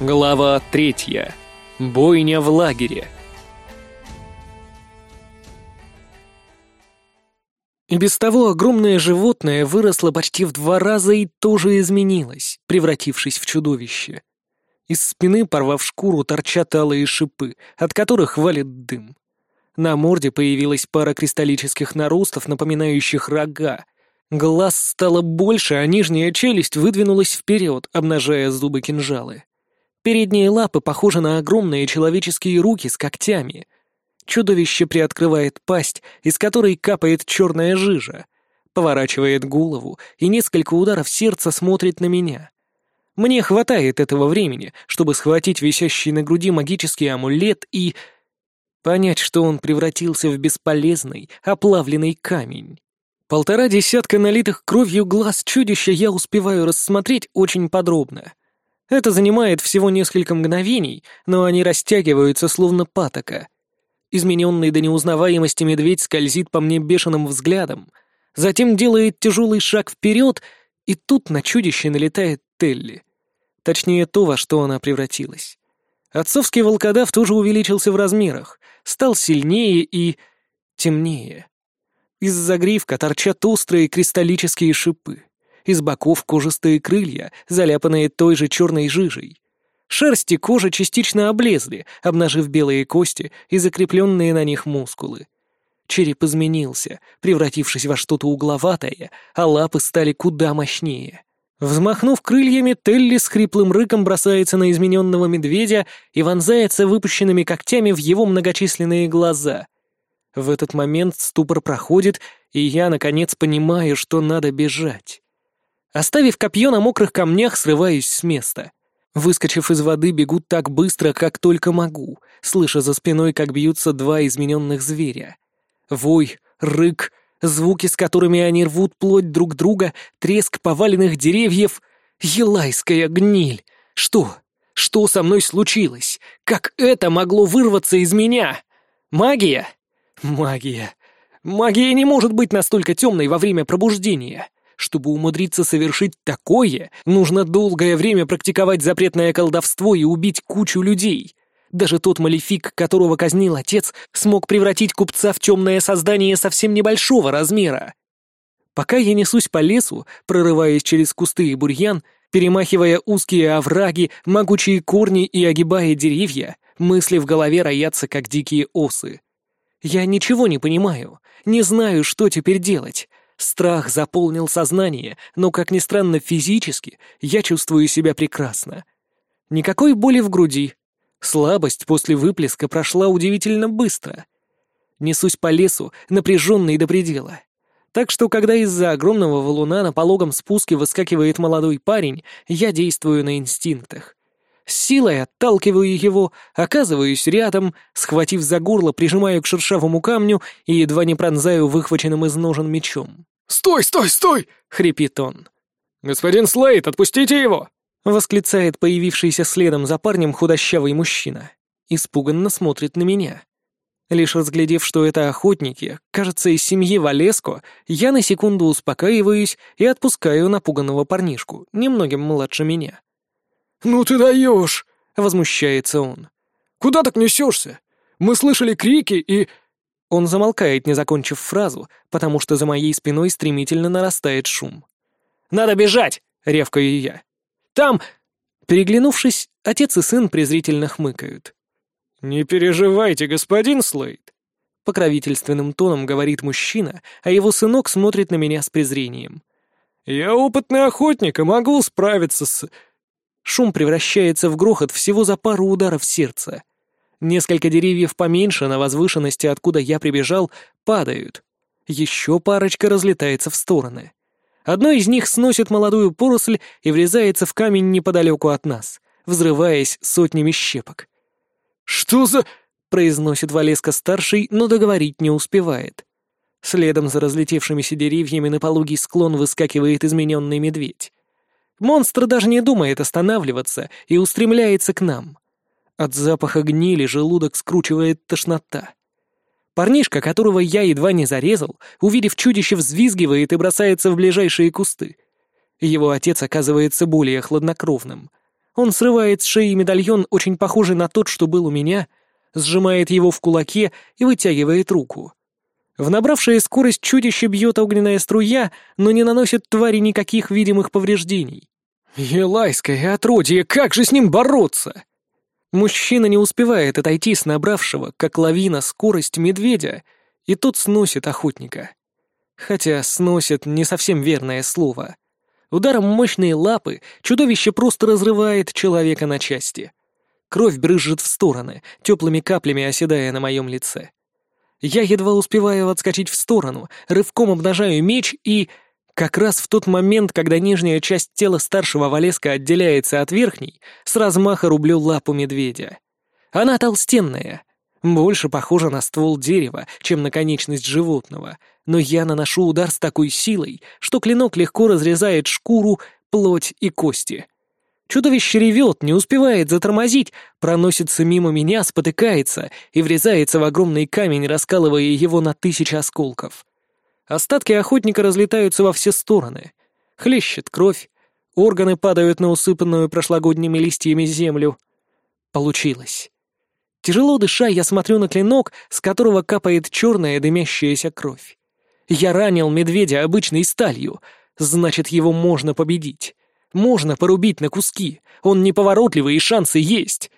Глава третья. Бойня в лагере. И без того огромное животное выросло почти в два раза и тоже изменилось, превратившись в чудовище. Из спины, порвав шкуру, торчат алые шипы, от которых валит дым. На морде появилась пара кристаллических наростов, напоминающих рога. Глаз стало больше, а нижняя челюсть выдвинулась вперед, обнажая зубы кинжалы. Передние лапы похожи на огромные человеческие руки с когтями. Чудовище приоткрывает пасть, из которой капает черная жижа, поворачивает голову и несколько ударов сердца смотрит на меня. Мне хватает этого времени, чтобы схватить висящий на груди магический амулет и... понять, что он превратился в бесполезный, оплавленный камень. Полтора десятка налитых кровью глаз чудища я успеваю рассмотреть очень подробно — это занимает всего несколько мгновений, но они растягиваются словно патока. Измененный до неузнаваемости медведь скользит по мне бешеным взглядом, затем делает тяжелый шаг вперед, и тут на чудище налетает Телли. Точнее, то, во что она превратилась. Отцовский волкодав тоже увеличился в размерах, стал сильнее и... темнее. Из загривка торчат острые кристаллические шипы. Из боков кожистые крылья, заляпанные той же черной жижей. Шерсть и кожа частично облезли, обнажив белые кости и закрепленные на них мускулы. Череп изменился, превратившись во что-то угловатое, а лапы стали куда мощнее. Взмахнув крыльями, Телли с хриплым рыком бросается на измененного медведя и вонзается выпущенными когтями в его многочисленные глаза. В этот момент ступор проходит, и я, наконец, понимаю, что надо бежать. Оставив копье на мокрых камнях, срываюсь с места. Выскочив из воды, бегу так быстро, как только могу, слыша за спиной, как бьются два измененных зверя. Вой, рык, звуки, с которыми они рвут плоть друг друга, треск поваленных деревьев. Елайская гниль! Что? Что со мной случилось? Как это могло вырваться из меня? Магия? Магия. Магия не может быть настолько темной во время пробуждения. Чтобы умудриться совершить такое, нужно долгое время практиковать запретное колдовство и убить кучу людей. Даже тот малефик, которого казнил отец, смог превратить купца в темное создание совсем небольшого размера. Пока я несусь по лесу, прорываясь через кусты и бурьян, перемахивая узкие овраги, могучие корни и огибая деревья, мысли в голове роятся, как дикие осы. Я ничего не понимаю, не знаю, что теперь делать. Страх заполнил сознание, но, как ни странно, физически я чувствую себя прекрасно. Никакой боли в груди. Слабость после выплеска прошла удивительно быстро. Несусь по лесу, напряженный до предела. Так что, когда из-за огромного валуна на пологом спуске выскакивает молодой парень, я действую на инстинктах. С силой отталкиваю его, оказываюсь рядом, схватив за горло, прижимаю к шершавому камню и едва не пронзаю выхваченным из ножен мечом. «Стой, стой, стой!» — хрипит он. «Господин Слейд, отпустите его!» — восклицает появившийся следом за парнем худощавый мужчина. Испуганно смотрит на меня. Лишь разглядев, что это охотники, кажется, из семьи Валеско, я на секунду успокаиваюсь и отпускаю напуганного парнишку, немногим младше меня. «Ну ты даешь!» — возмущается он. «Куда так несешься? Мы слышали крики и...» Он замолкает, не закончив фразу, потому что за моей спиной стремительно нарастает шум. «Надо бежать!» — ревкаю я. «Там...» Переглянувшись, отец и сын презрительно хмыкают. «Не переживайте, господин Слейд», — покровительственным тоном говорит мужчина, а его сынок смотрит на меня с презрением. «Я опытный охотник и могу справиться с...» Шум превращается в грохот всего за пару ударов сердца. Несколько деревьев поменьше на возвышенности, откуда я прибежал, падают. Еще парочка разлетается в стороны. Одно из них сносит молодую поросль и врезается в камень неподалеку от нас, взрываясь сотнями щепок. «Что за...» — произносит Валеска-старший, но договорить не успевает. Следом за разлетевшимися деревьями на пологий склон выскакивает измененный медведь. Монстр даже не думает останавливаться и устремляется к нам. От запаха гнили желудок скручивает тошнота. Парнишка, которого я едва не зарезал, увидев чудище, взвизгивает и бросается в ближайшие кусты. Его отец оказывается более хладнокровным. Он срывает с шеи медальон, очень похожий на тот, что был у меня, сжимает его в кулаке и вытягивает руку. В набравшее скорость чудище бьет огненная струя, но не наносит твари никаких видимых повреждений. Елайское отродье, как же с ним бороться? Мужчина не успевает отойти с набравшего, как лавина, скорость медведя, и тот сносит охотника. Хотя «сносит» — не совсем верное слово. Ударом мощной лапы чудовище просто разрывает человека на части. Кровь брызжет в стороны, теплыми каплями оседая на моем лице. Я едва успеваю отскочить в сторону, рывком обнажаю меч и... Как раз в тот момент, когда нижняя часть тела старшего Валеска отделяется от верхней, с размаха рублю лапу медведя. Она толстенная, больше похожа на ствол дерева, чем на конечность животного, но я наношу удар с такой силой, что клинок легко разрезает шкуру, плоть и кости. Чудовище ревет, не успевает затормозить, проносится мимо меня, спотыкается и врезается в огромный камень, раскалывая его на тысячи осколков. Остатки охотника разлетаются во все стороны. Хлещет кровь, органы падают на усыпанную прошлогодними листьями землю. Получилось. Тяжело дыша, я смотрю на клинок, с которого капает черная дымящаяся кровь. Я ранил медведя обычной сталью, значит, его можно победить. Можно порубить на куски, он неповоротливый и шансы есть.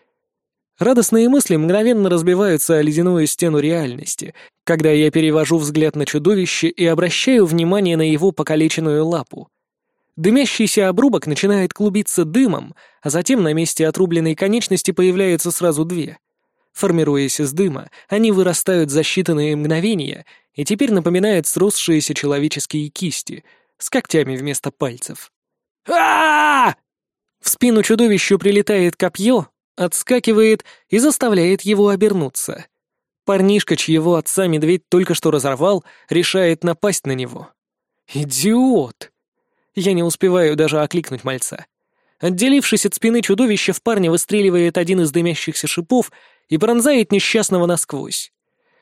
Радостные мысли мгновенно разбиваются о ледяную стену реальности, когда я перевожу взгляд на чудовище и обращаю внимание на его покалеченную лапу. Дымящийся обрубок начинает клубиться дымом, а затем на месте отрубленной конечности появляются сразу две. Формируясь из дыма, они вырастают за считанные мгновения и теперь напоминают сросшиеся человеческие кисти с когтями вместо пальцев. А В спину чудовищу прилетает копье, отскакивает и заставляет его обернуться. Парнишка, чьего отца медведь только что разорвал, решает напасть на него. «Идиот!» Я не успеваю даже окликнуть мальца. Отделившись от спины чудовища, в парня выстреливает один из дымящихся шипов и пронзает несчастного насквозь.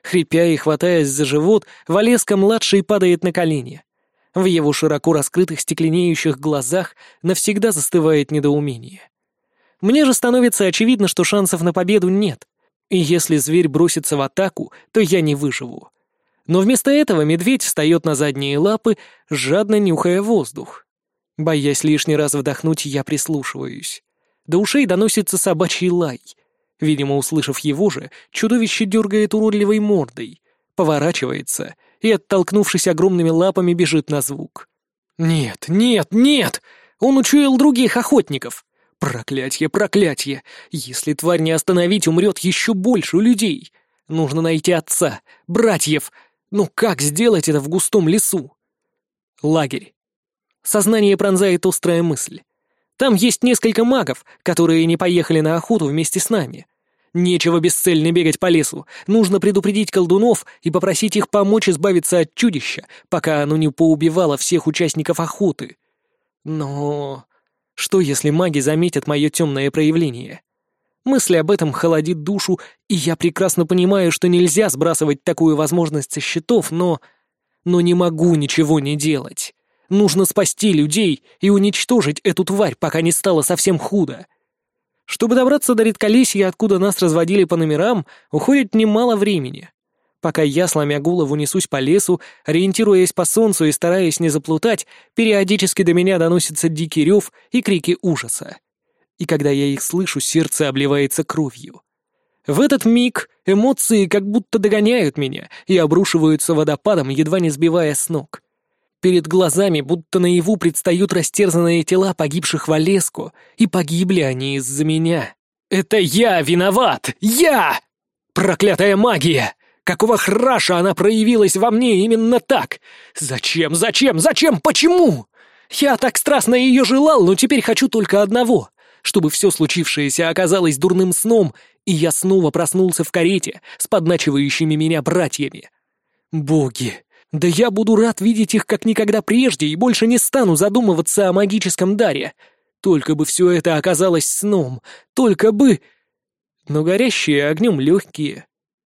Хрипя и хватаясь за живот, Валеска-младший падает на колени. В его широко раскрытых стекленеющих глазах навсегда застывает недоумение. Мне же становится очевидно, что шансов на победу нет. И если зверь бросится в атаку, то я не выживу. Но вместо этого медведь встает на задние лапы, жадно нюхая воздух. Боясь лишний раз вдохнуть, я прислушиваюсь. До ушей доносится собачий лай. Видимо, услышав его же, чудовище дергает уродливой мордой, поворачивается и, оттолкнувшись огромными лапами, бежит на звук. «Нет, нет, нет! Он учуял других охотников! Проклятье, проклятье! Если тварь не остановить, умрет еще больше людей. Нужно найти отца, братьев. Ну как сделать это в густом лесу? Лагерь. Сознание пронзает острая мысль. Там есть несколько магов, которые не поехали на охоту вместе с нами. Нечего бесцельно бегать по лесу. Нужно предупредить колдунов и попросить их помочь избавиться от чудища, пока оно не поубивало всех участников охоты. Но что, если маги заметят мое темное проявление? Мысль об этом холодит душу, и я прекрасно понимаю, что нельзя сбрасывать такую возможность со счетов, но... Но не могу ничего не делать. Нужно спасти людей и уничтожить эту тварь, пока не стало совсем худо. Чтобы добраться до редколесья, откуда нас разводили по номерам, уходит немало времени пока я, сломя голову, несусь по лесу, ориентируясь по солнцу и стараясь не заплутать, периодически до меня доносится дикий рев и крики ужаса. И когда я их слышу, сердце обливается кровью. В этот миг эмоции как будто догоняют меня и обрушиваются водопадом, едва не сбивая с ног. Перед глазами будто наяву предстают растерзанные тела погибших в Олеску, и погибли они из-за меня. «Это я виноват! Я! Проклятая магия! Какого храша она проявилась во мне именно так? Зачем, зачем, зачем, почему? Я так страстно ее желал, но теперь хочу только одного — чтобы все случившееся оказалось дурным сном, и я снова проснулся в карете с подначивающими меня братьями. Боги, да я буду рад видеть их как никогда прежде и больше не стану задумываться о магическом даре. Только бы все это оказалось сном, только бы... Но горящие огнем легкие,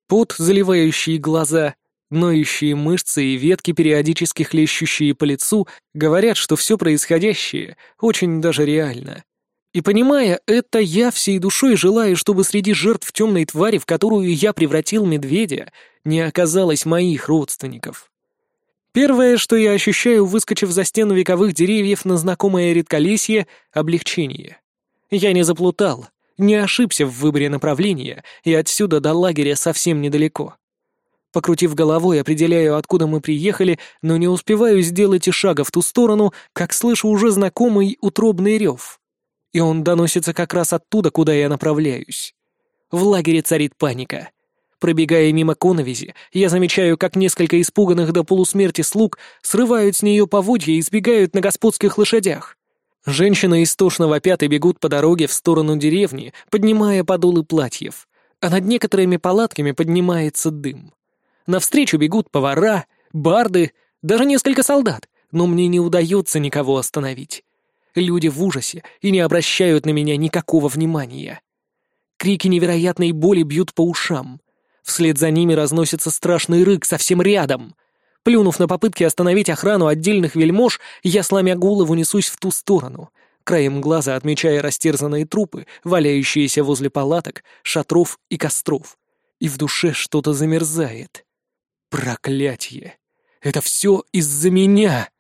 Пот, заливающий глаза, ноющие мышцы и ветки, периодически хлещущие по лицу, говорят, что все происходящее очень даже реально. И понимая это, я всей душой желаю, чтобы среди жертв темной твари, в которую я превратил медведя, не оказалось моих родственников. Первое, что я ощущаю, выскочив за стену вековых деревьев на знакомое редколесье — облегчение. Я не заплутал, не ошибся в выборе направления, и отсюда до лагеря совсем недалеко. Покрутив головой, определяю, откуда мы приехали, но не успеваю сделать и шага в ту сторону, как слышу уже знакомый утробный рев и он доносится как раз оттуда, куда я направляюсь. В лагере царит паника. Пробегая мимо коновизи, я замечаю, как несколько испуганных до полусмерти слуг срывают с нее поводья и сбегают на господских лошадях. Женщины истошно вопят и бегут по дороге в сторону деревни, поднимая подолы платьев, а над некоторыми палатками поднимается дым. Навстречу бегут повара, барды, даже несколько солдат, но мне не удается никого остановить. Люди в ужасе и не обращают на меня никакого внимания. Крики невероятной боли бьют по ушам. Вслед за ними разносится страшный рык совсем рядом. Плюнув на попытки остановить охрану отдельных вельмож, я, сломя голову, несусь в ту сторону, краем глаза отмечая растерзанные трупы, валяющиеся возле палаток, шатров и костров. И в душе что-то замерзает. Проклятье! Это все из-за меня!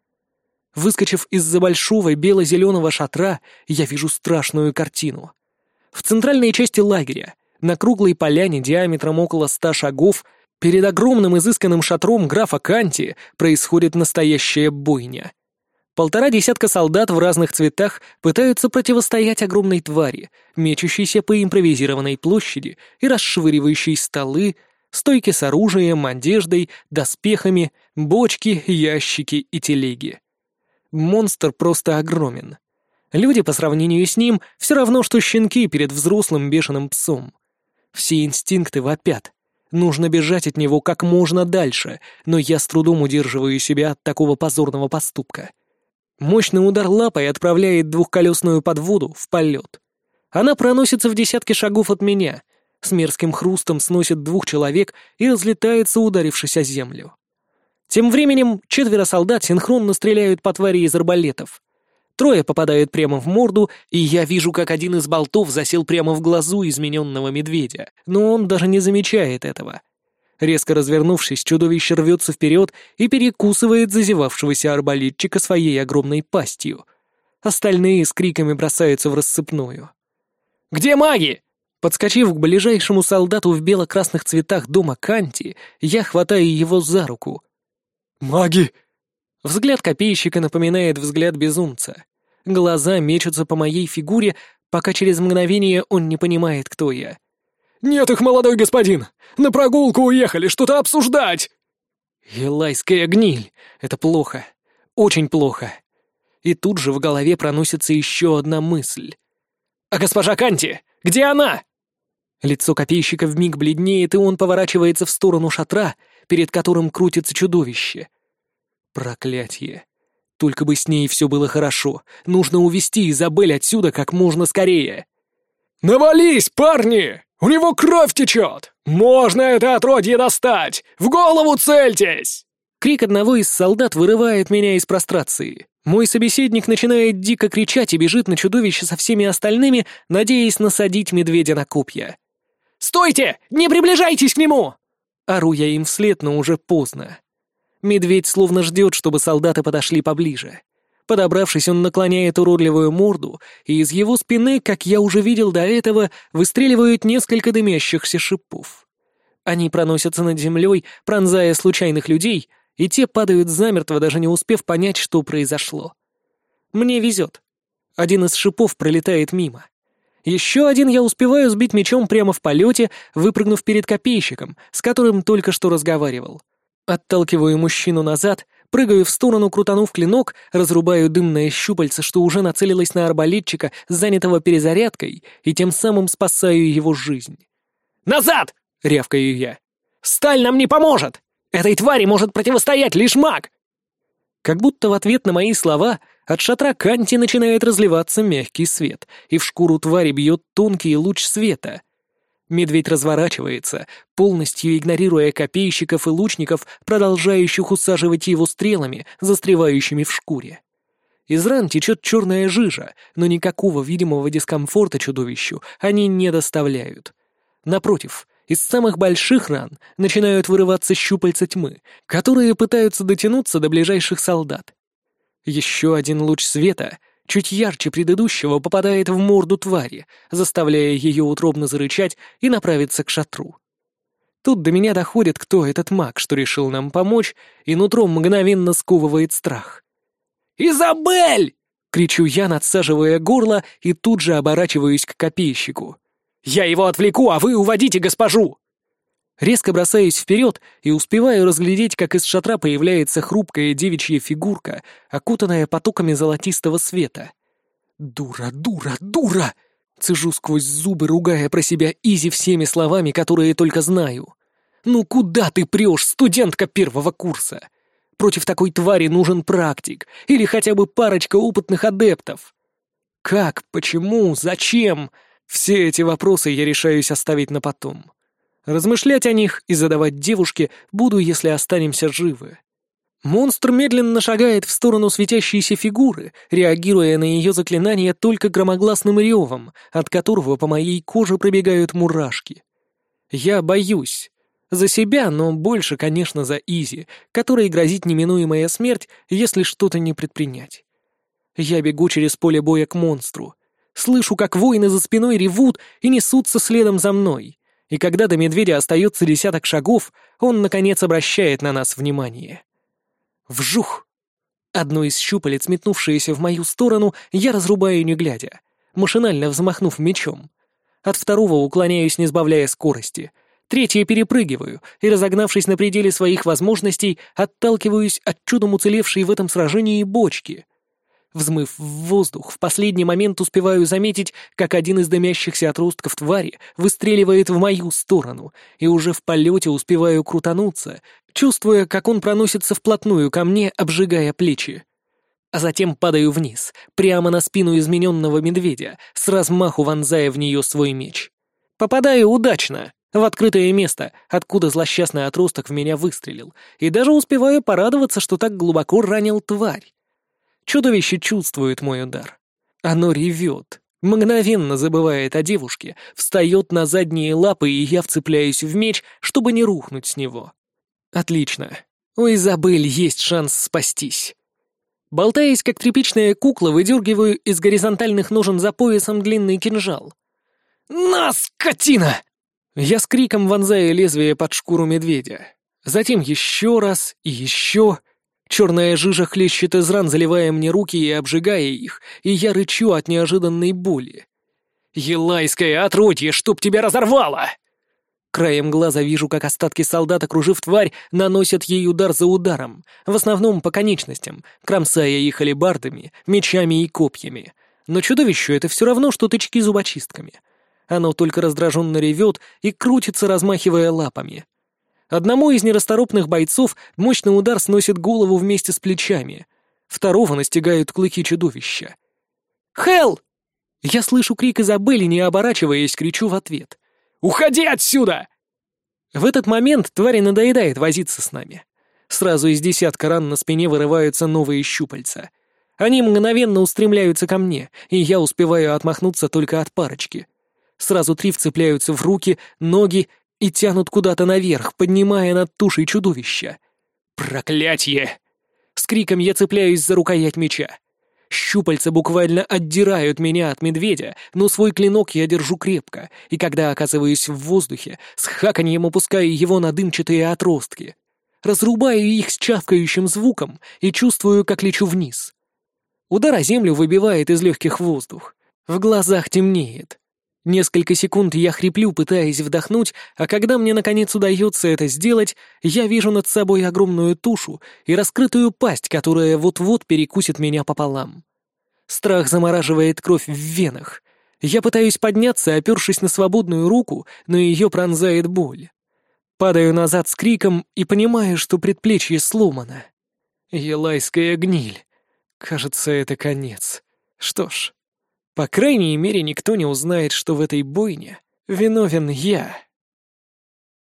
Выскочив из-за большого бело-зеленого шатра, я вижу страшную картину. В центральной части лагеря, на круглой поляне диаметром около ста шагов, перед огромным изысканным шатром графа Канти происходит настоящая бойня. Полтора десятка солдат в разных цветах пытаются противостоять огромной твари, мечущейся по импровизированной площади и расшвыривающей столы, стойки с оружием, одеждой, доспехами, бочки, ящики и телеги. Монстр просто огромен. Люди по сравнению с ним все равно, что щенки перед взрослым бешеным псом. Все инстинкты вопят. Нужно бежать от него как можно дальше, но я с трудом удерживаю себя от такого позорного поступка. Мощный удар лапой отправляет двухколесную подводу в полет. Она проносится в десятки шагов от меня, с мерзким хрустом сносит двух человек и разлетается, ударившись о землю. Тем временем четверо солдат синхронно стреляют по твари из арбалетов. Трое попадают прямо в морду, и я вижу, как один из болтов засел прямо в глазу измененного медведя, но он даже не замечает этого. Резко развернувшись, чудовище рвется вперед и перекусывает зазевавшегося арбалетчика своей огромной пастью. Остальные с криками бросаются в рассыпную. «Где маги?» Подскочив к ближайшему солдату в бело-красных цветах дома Канти, я хватаю его за руку — «Маги!» Взгляд копейщика напоминает взгляд безумца. Глаза мечутся по моей фигуре, пока через мгновение он не понимает, кто я. «Нет их, молодой господин! На прогулку уехали, что-то обсуждать!» «Елайская гниль! Это плохо. Очень плохо!» И тут же в голове проносится еще одна мысль. «А госпожа Канти? Где она?» Лицо копейщика вмиг бледнеет, и он поворачивается в сторону шатра, перед которым крутится чудовище. Проклятье. Только бы с ней все было хорошо. Нужно увести Изабель отсюда как можно скорее. «Навались, парни! У него кровь течет! Можно это отродье достать! В голову цельтесь!» Крик одного из солдат вырывает меня из прострации. Мой собеседник начинает дико кричать и бежит на чудовище со всеми остальными, надеясь насадить медведя на копья. «Стойте! Не приближайтесь к нему!» Ору я им вслед, но уже поздно. Медведь словно ждет, чтобы солдаты подошли поближе. Подобравшись, он наклоняет уродливую морду, и из его спины, как я уже видел до этого, выстреливают несколько дымящихся шипов. Они проносятся над землей, пронзая случайных людей, и те падают замертво, даже не успев понять, что произошло. Мне везет. Один из шипов пролетает мимо. Еще один я успеваю сбить мечом прямо в полете, выпрыгнув перед копейщиком, с которым только что разговаривал. Отталкиваю мужчину назад, прыгаю в сторону, крутанув клинок, разрубаю дымное щупальце, что уже нацелилось на арбалетчика, занятого перезарядкой, и тем самым спасаю его жизнь. «Назад!» — рявкаю я. «Сталь нам не поможет! Этой твари может противостоять лишь маг!» Как будто в ответ на мои слова от шатра Канти начинает разливаться мягкий свет, и в шкуру твари бьет тонкий луч света. Медведь разворачивается, полностью игнорируя копейщиков и лучников, продолжающих усаживать его стрелами, застревающими в шкуре. Из ран течет черная жижа, но никакого видимого дискомфорта чудовищу они не доставляют. Напротив, из самых больших ран начинают вырываться щупальца тьмы, которые пытаются дотянуться до ближайших солдат. Еще один луч света, чуть ярче предыдущего, попадает в морду твари, заставляя ее утробно зарычать и направиться к шатру. Тут до меня доходит, кто этот маг, что решил нам помочь, и нутром мгновенно сковывает страх. «Изабель!» — кричу я, надсаживая горло, и тут же оборачиваюсь к копейщику. «Я его отвлеку, а вы уводите госпожу!» Резко бросаюсь вперед и успеваю разглядеть, как из шатра появляется хрупкая девичья фигурка, окутанная потоками золотистого света. «Дура, дура, дура!» Цежу сквозь зубы, ругая про себя Изи всеми словами, которые только знаю. «Ну куда ты прешь, студентка первого курса? Против такой твари нужен практик или хотя бы парочка опытных адептов. Как, почему, зачем? Все эти вопросы я решаюсь оставить на потом. Размышлять о них и задавать девушке буду, если останемся живы. Монстр медленно шагает в сторону светящейся фигуры, реагируя на ее заклинание только громогласным ревом, от которого по моей коже пробегают мурашки. Я боюсь. За себя, но больше, конечно, за Изи, которой грозит неминуемая смерть, если что-то не предпринять. Я бегу через поле боя к монстру. Слышу, как воины за спиной ревут и несутся следом за мной. И когда до медведя остается десяток шагов, он, наконец, обращает на нас внимание. Вжух! Одно из щупалец, метнувшееся в мою сторону, я разрубаю не глядя, машинально взмахнув мечом. От второго уклоняюсь, не сбавляя скорости. Третье перепрыгиваю и, разогнавшись на пределе своих возможностей, отталкиваюсь от чудом уцелевшей в этом сражении бочки — Взмыв в воздух, в последний момент успеваю заметить, как один из дымящихся отростков твари выстреливает в мою сторону, и уже в полете успеваю крутануться, чувствуя, как он проносится вплотную ко мне, обжигая плечи. А затем падаю вниз, прямо на спину измененного медведя, с размаху вонзая в нее свой меч. Попадаю удачно, в открытое место, откуда злосчастный отросток в меня выстрелил, и даже успеваю порадоваться, что так глубоко ранил тварь. Чудовище чувствует мой удар. Оно ревет, мгновенно забывает о девушке, встает на задние лапы, и я вцепляюсь в меч, чтобы не рухнуть с него. Отлично. У Изабель есть шанс спастись. Болтаясь, как тряпичная кукла, выдергиваю из горизонтальных ножен за поясом длинный кинжал. «На, скотина!» Я с криком вонзаю лезвие под шкуру медведя. Затем еще раз и еще... Черная жижа хлещет из ран, заливая мне руки и обжигая их, и я рычу от неожиданной боли. «Елайское отродье, чтоб тебя разорвало!» Краем глаза вижу, как остатки солдат, окружив тварь, наносят ей удар за ударом, в основном по конечностям, кромсая их алебардами, мечами и копьями. Но чудовищу это все равно, что тычки зубочистками. Оно только раздраженно ревет и крутится, размахивая лапами. Одному из нерасторопных бойцов мощный удар сносит голову вместе с плечами. Второго настигают клыки чудовища. «Хелл!» Я слышу крик Изабелли, не оборачиваясь, кричу в ответ. «Уходи отсюда!» В этот момент твари надоедает возиться с нами. Сразу из десятка ран на спине вырываются новые щупальца. Они мгновенно устремляются ко мне, и я успеваю отмахнуться только от парочки. Сразу три вцепляются в руки, ноги и тянут куда-то наверх, поднимая над тушей чудовища. Проклятье! С криком я цепляюсь за рукоять меча. Щупальца буквально отдирают меня от медведя, но свой клинок я держу крепко, и когда оказываюсь в воздухе, с хаканьем опускаю его на дымчатые отростки. Разрубаю их с чавкающим звуком и чувствую, как лечу вниз. Удар о землю выбивает из легких воздух. В глазах темнеет. Несколько секунд я хриплю, пытаясь вдохнуть, а когда мне наконец удается это сделать, я вижу над собой огромную тушу и раскрытую пасть, которая вот-вот перекусит меня пополам. Страх замораживает кровь в венах. Я пытаюсь подняться, опершись на свободную руку, но ее пронзает боль. Падаю назад с криком и понимаю, что предплечье сломано. Елайская гниль. Кажется, это конец. Что ж, по крайней мере, никто не узнает, что в этой бойне виновен я.